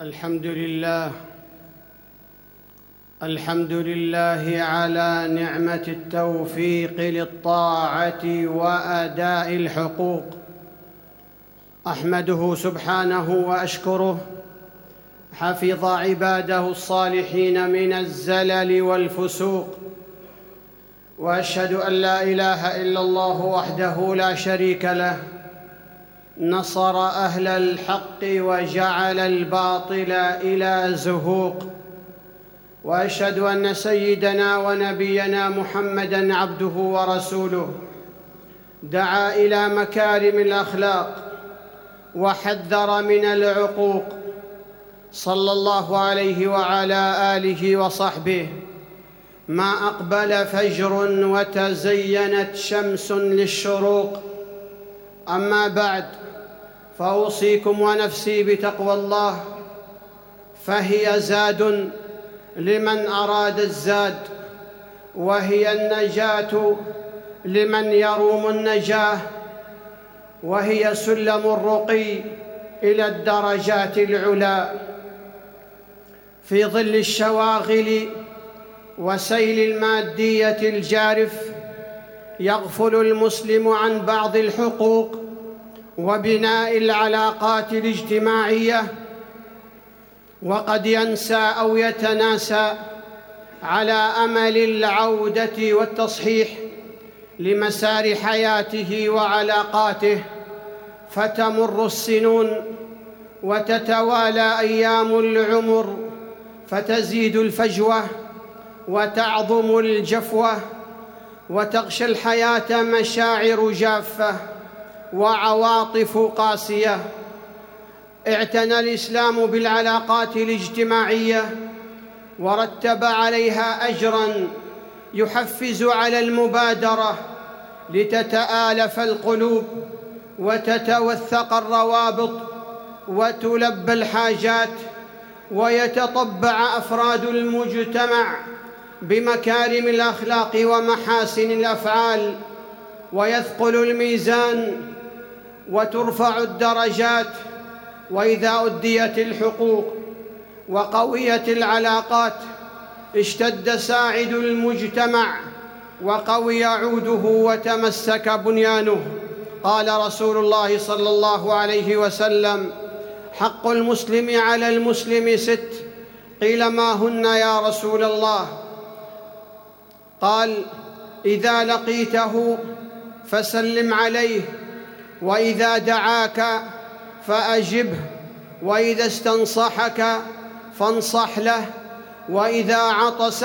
الحمد لله الحمد لله على نعمة التوفيق للطاعة وأداء الحقوق. أحمده سبحانه وأشكره. حفظ عباده الصالحين من الزلل والفسوق. وأشهد أن لا إله إلا الله وحده لا شريك له. نصر أهل الحق وجعل الباطل إلى زهوق. وأشهد أن سيدنا ونبينا محمدا عبده ورسوله. دعا إلى مكارم الأخلاق وحذر من العقوق. صلى الله عليه وعلى آله وصحبه. ما أقبل فجر وتزينت شمس للشروق. أما بعد فأوصيكم ونفسي بتقوى الله فهي زاد لمن أراد الزاد وهي النجاة لمن يروم النجاة وهي سلم الرقي إلى الدرجات العلى في ظل الشواغل وسيل المادية الجارف يغفل المسلم عن بعض الحقوق وبناء العلاقات الاجتماعية وقد ينسى أو يتناسى على أمل العودة والتصحيح لمسار حياته وعلاقاته فتمر السنون وتتوالى أيام العمر فتزيد الفجوة وتعظم الجفوة وتغشى الحياة مشاعر جافة. وعواطف قاسية. اعتنى الإسلام بالعلاقات الاجتماعية ورتب عليها اجرا يحفز على المبادرة لتتآلف القلوب وتتوثق الروابط وتلبى الحاجات ويتطبع أفراد المجتمع بمكارم الأخلاق ومحاسن الأفعال ويثقل الميزان وترفع الدرجات وإذا أديت الحقوق وقويت العلاقات اشتد ساعد المجتمع وقوي عوده وتمسك بنيانه. قال رسول الله صلى الله عليه وسلم حق المسلم على المسلم ست. قيل ما هن يا رسول الله؟ قال إذا لقيته فسلم عليه وإذا دعاك فأجبه وإذا استنصحك فانصح له وإذا عطس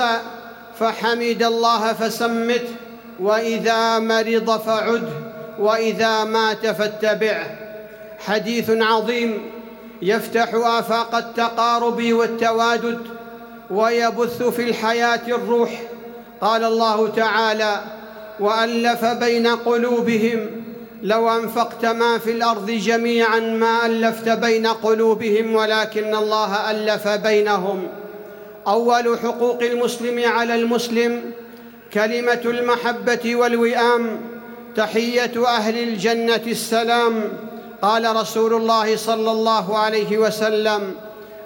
فحمد الله فسمته وإذا مرض فعده وإذا مات فاتبعه. حديث عظيم يفتح آفاق التقارب والتوادد ويبث في الحياة الروح. قال الله تعالى وألف بين قلوبهم لو أنفقت ما في الأرض جميعا ما ألفت بين قلوبهم ولكن الله ألف بينهم. أول حقوق المسلم على المسلم كلمة المحبة والوئام تحية أهل الجنة السلام. قال رسول الله صلى الله عليه وسلم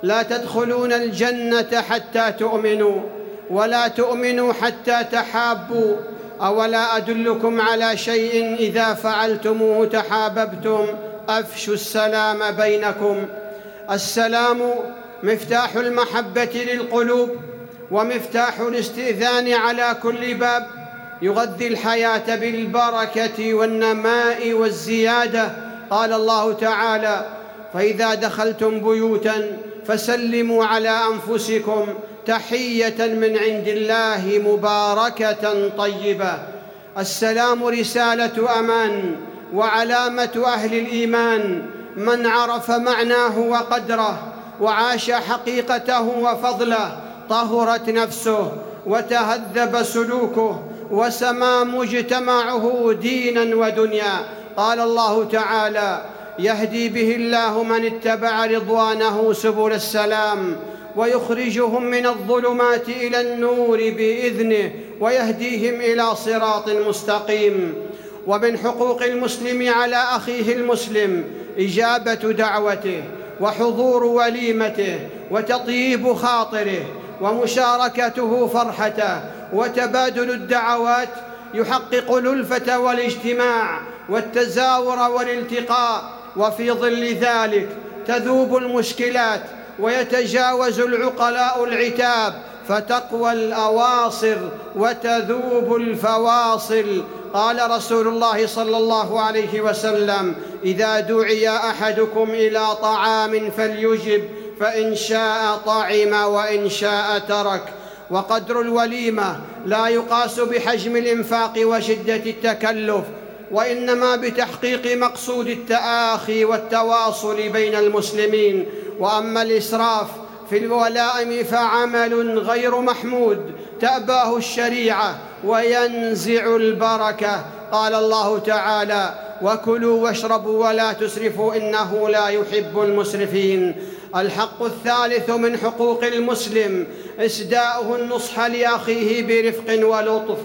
لا تدخلون الجنة حتى تؤمنوا ولا تؤمنوا حتى تحابوا. أولا أدلكم على شيء إذا فعلتموه تحاببتم؟ أفشوا السلام بينكم. السلام مفتاح المحبة للقلوب ومفتاح الاستئذان على كل باب يغذي الحياة بالبركة والنماء والزيادة. قال الله تعالى فإذا دخلتم بيوتا فسلموا على أنفسكم تحية من عند الله مباركة طيبة. السلام رسالة أمان وعلامة أهل الإيمان. من عرف معناه وقدره وعاش حقيقته وفضله طهرت نفسه وتهذب سلوكه وسما مجتمعه دينا ودنيا. قال الله تعالى يهدي به الله من اتبع رضوانه سبل السلام ويخرجهم من الظلمات إلى النور بإذنه ويهديهم إلى صراط مستقيم ومن حقوق المسلم على أخيه المسلم إجابة دعوته وحضور وليمته وتطييب خاطره ومشاركته فرحته وتبادل الدعوات يحقق الألفة والاجتماع والتزاور والالتقاء وفي ظل ذلك تذوب المشكلات ويتجاوز العقلاء العتاب فتقوى الأواصر وتذوب الفواصل. قال رسول الله صلى الله عليه وسلم إذا دعي أحدكم إلى طعام فليجب فإن شاء طعم وإن شاء ترك. وقدر الوليمة لا يقاس بحجم الإنفاق وشدة التكلف وإنما بتحقيق مقصود التآخي والتواصل بين المسلمين. وأما الإسراف في الولائم فعمل غير محمود تأباه الشريعة وينزع البركة. قال الله تعالى وكلوا واشربوا ولا تسرفوا إنه لا يحب المسرفين. الحق الثالث من حقوق المسلم إسداؤه النصح لأخيه برفق ولطف.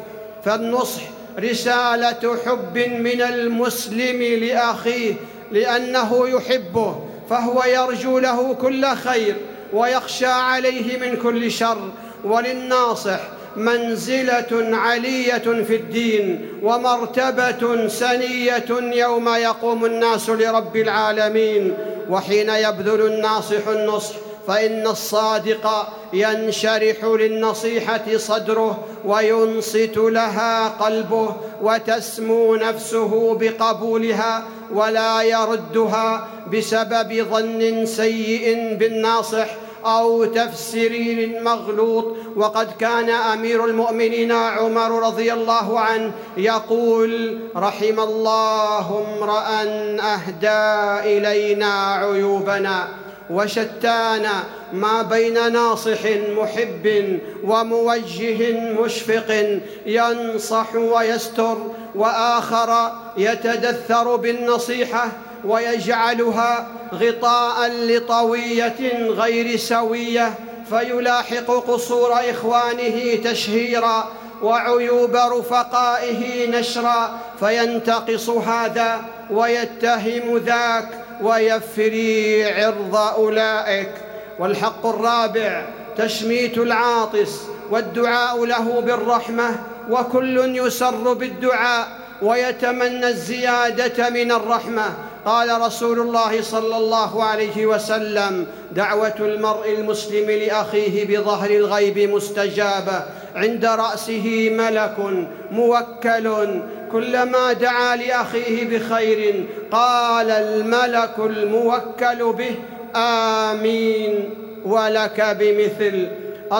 فالنصح رسالة حب من المسلم لأخيه لأنه يحبه فهو يرجو له كل خير ويخشى عليه من كل شر. وللناصح منزلة علية في الدين ومرتبة سنية يوم يقوم الناس لرب العالمين وحين يبذل الناصح النصح فإن الصادق ينشرح للنصيحة صدره وينصت لها قلبه وتسمو نفسه بقبولها ولا يردها بسبب ظن سيء بالناصح أو تفسير مغلوط. وقد كان أمير المؤمنين عمر رضي الله عنه يقول رحم الله امرأ أهدى إلينا عيوبنا. وشتان ما بين ناصح محب وموجه مشفق ينصح ويستر وآخر يتدثر بالنصيحة ويجعلها غطاء لطوية غير سوية فيلاحق قصور إخوانه تشهيرا وعيوب رفقائه نشرا فينتقص هذا ويتهم ذاك ويفري عرض أولئك. والحق الرابع تشميت العاطس والدعاء له بالرحمة وكل يسر بالدعاء ويتمنى الزيادة من الرحمة. قال رسول الله صلى الله عليه وسلم دعوة المرء المسلم لأخيه بظهر الغيب مستجابة عند رأسه ملك موكل كلما دعا لأخيه بخير قال الملك الموكل به آمين ولك بمثل.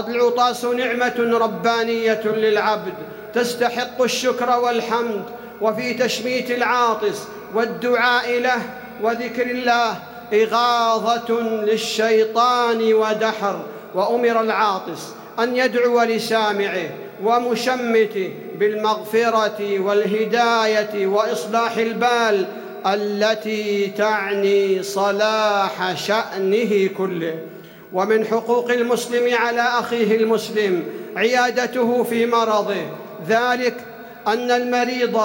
العطاس نعمه ربانية للعبد تستحق الشكر والحمد. وفي تشميت العاطس والدعاء له وذكر الله إغاظة للشيطان ودحر. وأمر العاطس أن يدعو لسامعه ومشمته بالمغفرة والهداية وإصلاح البال التي تعني صلاح شأنه كله. ومن حقوق المسلم على أخيه المسلم عيادته في مرضه ذلك أن المريض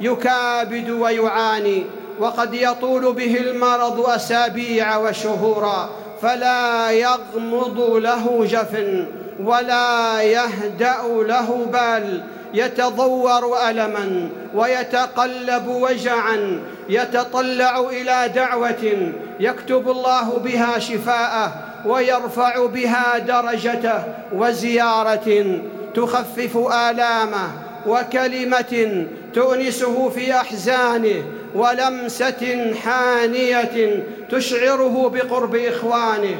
يكابد ويعاني وقد يطول به المرض أسابيع وشهورا فلا يغمض له جفن. ولا يهدأ له بال يتضور ألما ويتقلب وجعا يتطلع إلى دعوة يكتب الله بها شفاءه ويرفع بها درجته وزيارة تخفف آلامه وكلمة تؤنسه في أحزانه ولمسة حانية تشعره بقرب إخوانه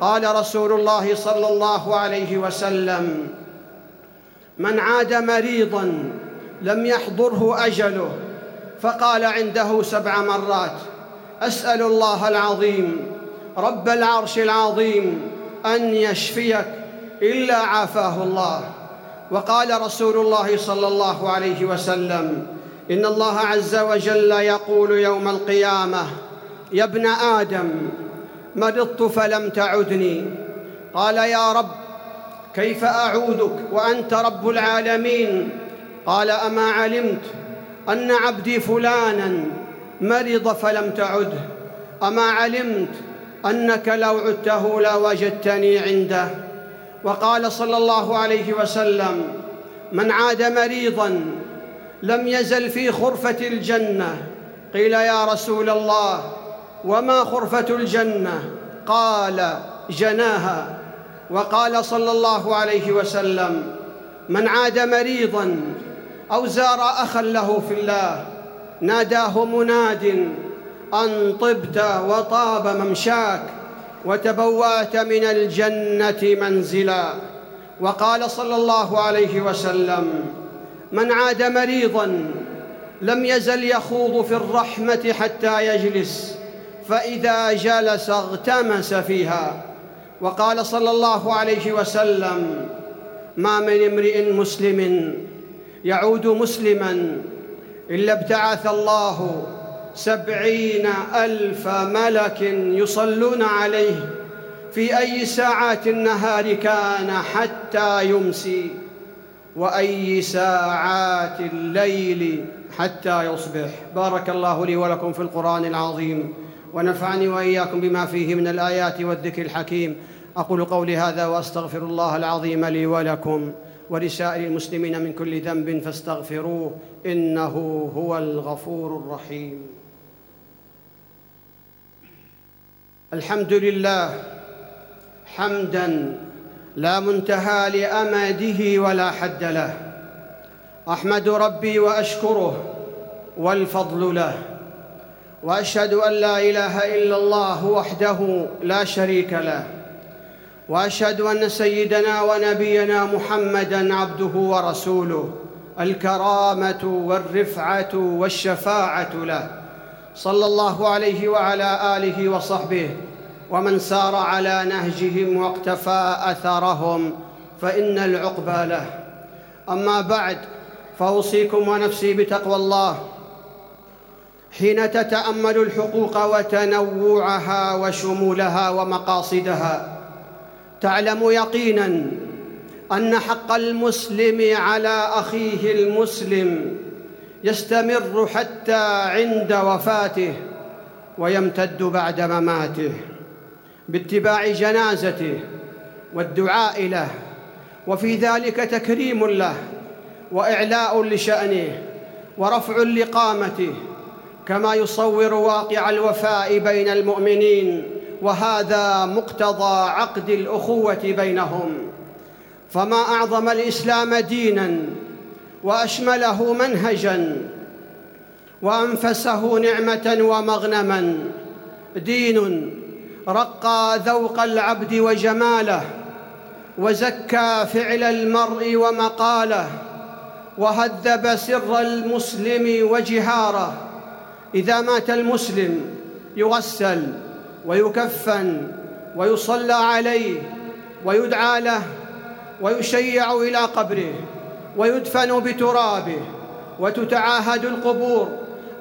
قال رسول الله صلى الله عليه وسلم من عاد مريضا لم يحضره أجله فقال عنده سبع مرات أسأل الله العظيم رب العرش العظيم أن يشفيك إلا عافاه الله. وقال رسول الله صلى الله عليه وسلم إن الله عز وجل يقول يوم القيامة يا ابن آدم مرضت فلم تعدني. قال يا رب كيف أعودك وأنت رب العالمين؟ قال أما علمت أن عبدي فلانا مرض فلم تعده أما علمت أنك لو عدته لوجدتني عنده. وقال صلى الله عليه وسلم من عاد مريضا لم يزل في خرفة الجنة. قيل يا رسول الله وما خرفة الجنة؟ قال جناها. وقال صلى الله عليه وسلم من عاد مريضا أو زار اخا له في الله ناداه مناد أن طبت وطاب ممشاك وتبوأت من الجنة منزلا. وقال صلى الله عليه وسلم من عاد مريضا لم يزل يخوض في الرحمة حتى يجلس. فإذا جلس اغتمس فيها وقال صلى الله عليه وسلم ما من امرئ مسلم يعود مسلما إلا ابتعث الله سبعين ألف ملك يصلون عليه في أي ساعات النهار كان حتى يمسي وأي ساعات الليل حتى يصبح. بارك الله لي ولكم في القرآن العظيم. ونفعني وإياكم بما فيه من الآيات والذكر الحكيم. أقول قولي هذا وأستغفر الله العظيم لي ولكم ولسائر المسلمين من كل ذنب فاستغفروه إنه هو الغفور الرحيم. الحمد لله حمدا لا منتهى لأمده ولا حد له. أحمد ربي وأشكره والفضل له. وأشهد أن لا إله إلا الله وحده لا شريك له وأشهد أن سيدنا ونبينا محمدا عبده ورسوله الكرامة والرفعة والشفاعة له صلى الله عليه وعلى آله وصحبه ومن سار على نهجهم واقتفى أثرهم فإن العقبى له. أما بعد فأوصيكم ونفسي بتقوى الله حين تتأمل الحقوق وتنوعها وشمولها ومقاصدها تعلم يقينا أن حق المسلم على أخيه المسلم يستمر حتى عند وفاته ويمتد بعد مماته باتباع جنازته والدعاء له وفي ذلك تكريم له وإعلاء لشأنه ورفع لقامته كما يصور واقع الوفاء بين المؤمنين وهذا مقتضى عقد الأخوة بينهم. فما أعظم الإسلام دينا وأشمله منهجا وأنفسه نعمة ومغنما. دين رقى ذوق العبد وجماله وزكى فعل المرء ومقاله وهذب سر المسلم وجهاره. إذا مات المسلم يغسل ويكفن ويصلى عليه ويدعى له ويشيع إلى قبره ويدفن بترابه وتتعاهد القبور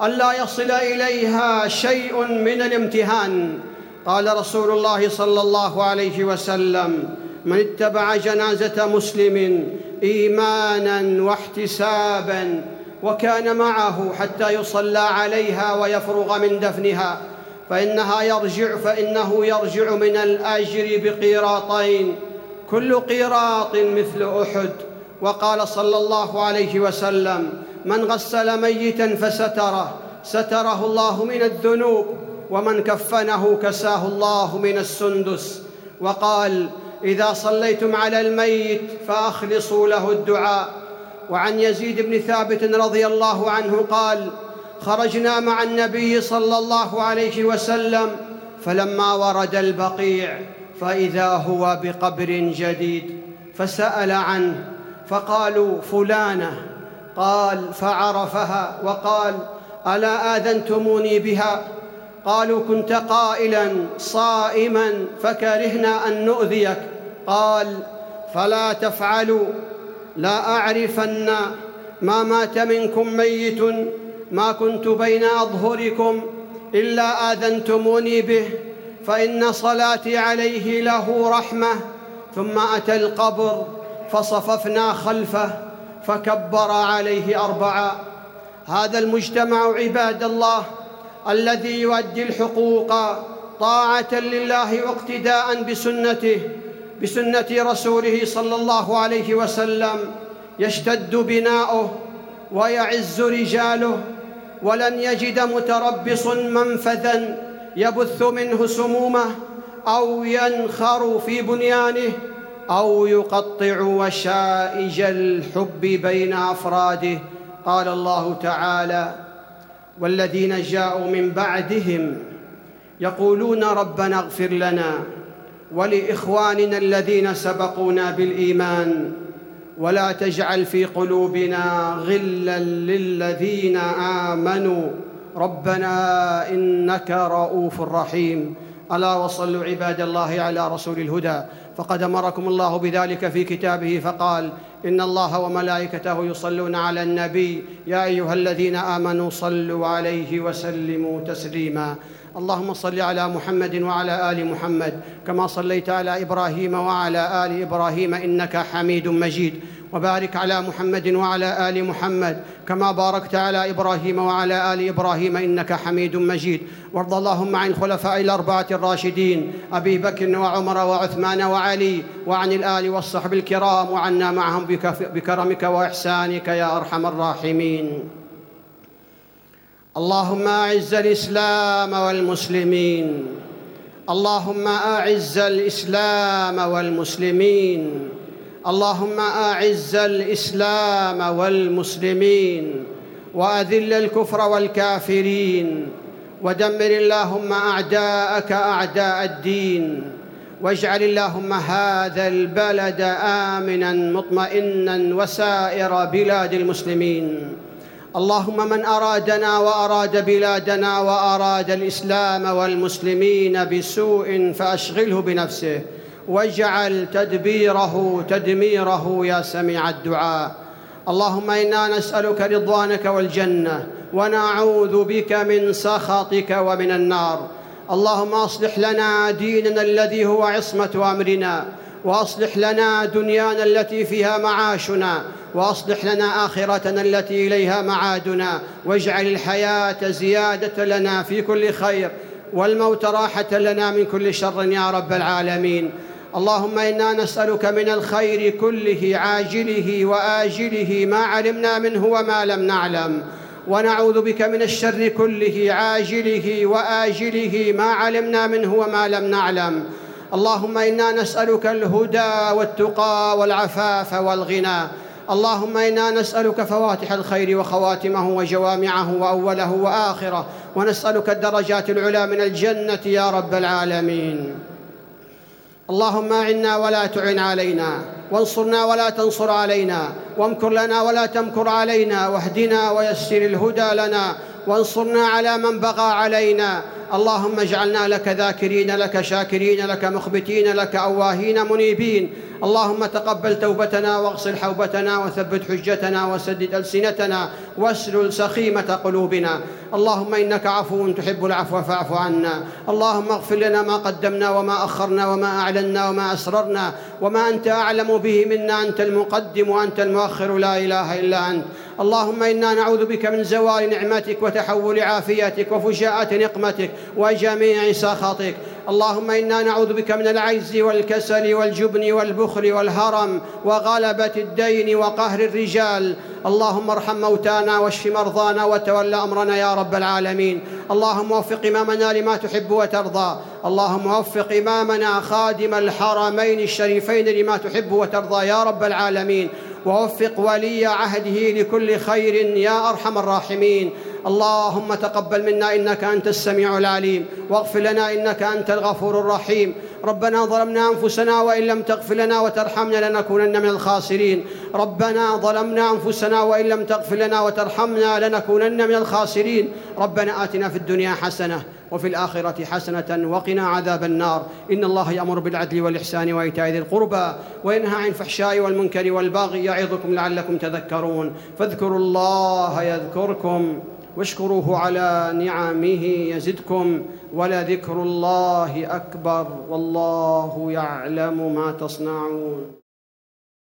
الا يصل إليها شيء من الامتهان. قال رسول الله صلى الله عليه وسلم من اتبع جنازة مسلم إيمانا واحتسابا وكان معه حتى يصلى عليها ويفرغ من دفنها. فإنها يرجع فإنه يرجع من الأجر بقيراطين. كل قيراط مثل أحد. وقال صلى الله عليه وسلم من غسل ميتا فستره ستره الله من الذنوب ومن كفنه كساه الله من السندس. وقال إذا صليتم على الميت فأخلصوا له الدعاء. وعن يزيد بن ثابت رضي الله عنه قال خرجنا مع النبي صلى الله عليه وسلم فلما ورد البقيع فإذا هو بقبر جديد فسأل عنه فقالوا فلانة. قال فعرفها وقال ألا آذنتموني بها؟ قالوا كنت قائلا صائما فكرهنا أن نؤذيك. قال فلا تفعلوا. لا أعرفن ما مات منكم ميت ما كنت بين أظهركم إلا آذنتموني به فإن صلاتي عليه له رحمة. ثم أتى القبر فصففنا خلفه فكبر عليه اربعا هذا المجتمع عباد الله الذي يؤدي الحقوق طاعة لله واقتداء بسنته. بسنة رسوله صلى الله عليه وسلم يشتد بناؤه ويعز رجاله ولن يجد متربص منفذا يبث منه سمومه أو ينخر في بنيانه أو يقطع وشائج الحب بين أفراده. قال الله تعالى والذين جاءوا من بعدهم يقولون ربنا اغفر لنا ولإخواننا الذين سبقونا بالإيمان ولا تجعل في قلوبنا غلا للذين آمنوا. ربنا إنك رؤوف رحيم. ألا وصلوا عباد الله على رسول الهدى. فقد أمركم الله بذلك في كتابه فقال إن الله وملائكته يصلون على النبي. يا أيها الذين آمنوا صلوا عليه وسلموا تسليما. اللهم صل على محمد وعلى آل محمد كما صليت على إبراهيم وعلى آل إبراهيم إنك حميد مجيد وبارك على محمد وعلى آل محمد كما باركت على إبراهيم وعلى آل إبراهيم إنك حميد مجيد وارض اللهم عن الخلفاء الأربعة الراشدين أبي بكر وعمر وعثمان وعلي وعن الآل والصحب الكرام وعنا معهم بكرمك وإحسانك يا أرحم الراحمين. اللهم أعز الإسلام والمسلمين. اللهم أعز الإسلام والمسلمين. اللهم أعز الإسلام والمسلمين. وأذل الكفر والكافرين. ودمر اللهم أعداءك أعداء الدين. واجعل اللهم هذا البلد امنا مطمئنا وسائر بلاد المسلمين. اللهم من أرادنا وأراد بلادنا وأراد الإسلام والمسلمين بسوء فأشغله بنفسه. واجعل تدبيره تدميره يا سميع الدعاء. اللهم إنا نسألك رضوانك والجنة ونعوذ بك من سخطك ومن النار. اللهم أصلح لنا ديننا الذي هو عصمة أمرنا. وأصلح لنا دنيانا التي فيها معاشنا وأصلح لنا آخرتنا التي إليها معادنا واجعل الحياة زيادة لنا في كل خير والموت راحة لنا من كل شر يا رب العالمين. اللهم إنا نسألك من الخير كله عاجله وآجله ما علمنا منه وما لم نعلم. ونعوذ بك من الشر كله عاجله وآجله ما علمنا منه وما لم نعلم. اللهم إنا نسألك الهدى والتقى والعفاف والغنى اللهم إنا نسألك فواتح الخير وخواتمه وجوامعه وأوله وآخره. ونسألك الدرجات العلى من الجنة يا رب العالمين. اللهم أعنا ولا تعن علينا. وانصرنا ولا تنصر علينا وامكر لنا ولا تمكر علينا واهدنا ويسر الهدى لنا وانصرنا على من بغى علينا. اللهم اجعلنا لك ذاكرين لك شاكرين لك مخبتين لك أواهين منيبين. اللهم تقبل توبتنا واغسل حوبتنا وثبت حجتنا وسدد ألسنتنا واسلل سخيمة قلوبنا. اللهم إنك عفو تحب العفو فاعف عنا. اللهم اغفر لنا ما قدمنا وما أخرنا وما أعلنا وما أسررنا وما أنت أعلم به منا أنت المقدم وأنت المؤخر لا إله إلا أنت. اللهم إنا نعوذ بك من زوال نعمتك وتحول عافيتك وفجاءة نقمتك وجميع سخطك. اللهم إنا نعوذ بك من العجز والكسل والجبن والبخل والهرم وغلبة الدين وقهر الرجال. اللهم ارحم موتانا واشف مرضانا وتول أمرنا يا رب العالمين. اللهم وفق إمامنا لما تحب وترضى. اللهم وفق إمامنا خادم الحرمين الشريفين لما تحب وترضى يا رب العالمين. ووفق ولي عهده لكل خير يا أرحم الراحمين. اللهم تقبل منا إنك أنت السميع العليم. واغفر لنا إنك أنت الغفور الرحيم. ربنا ظلمنا أنفسنا وإن لم تغفر لنا وترحمنا لنكونن من الخاسرين. ربنا ظلمنا أنفسنا وإن لم تغفر لنا وترحمنا لنكونن من الخاسرين. ربنا آتنا في الدنيا حسنة وفي الآخرة حسنة وقنا عذاب النار. إن الله يأمر بالعدل والإحسان وإيتاء ذي القربى وينهى عن الفحشاء والمنكر والبغي يعظكم لعلكم تذكرون. فاذكروا الله يذكركم. واشكروه على نعمه يزدكم ولذكر الله أكبر والله يعلم ما تصنعون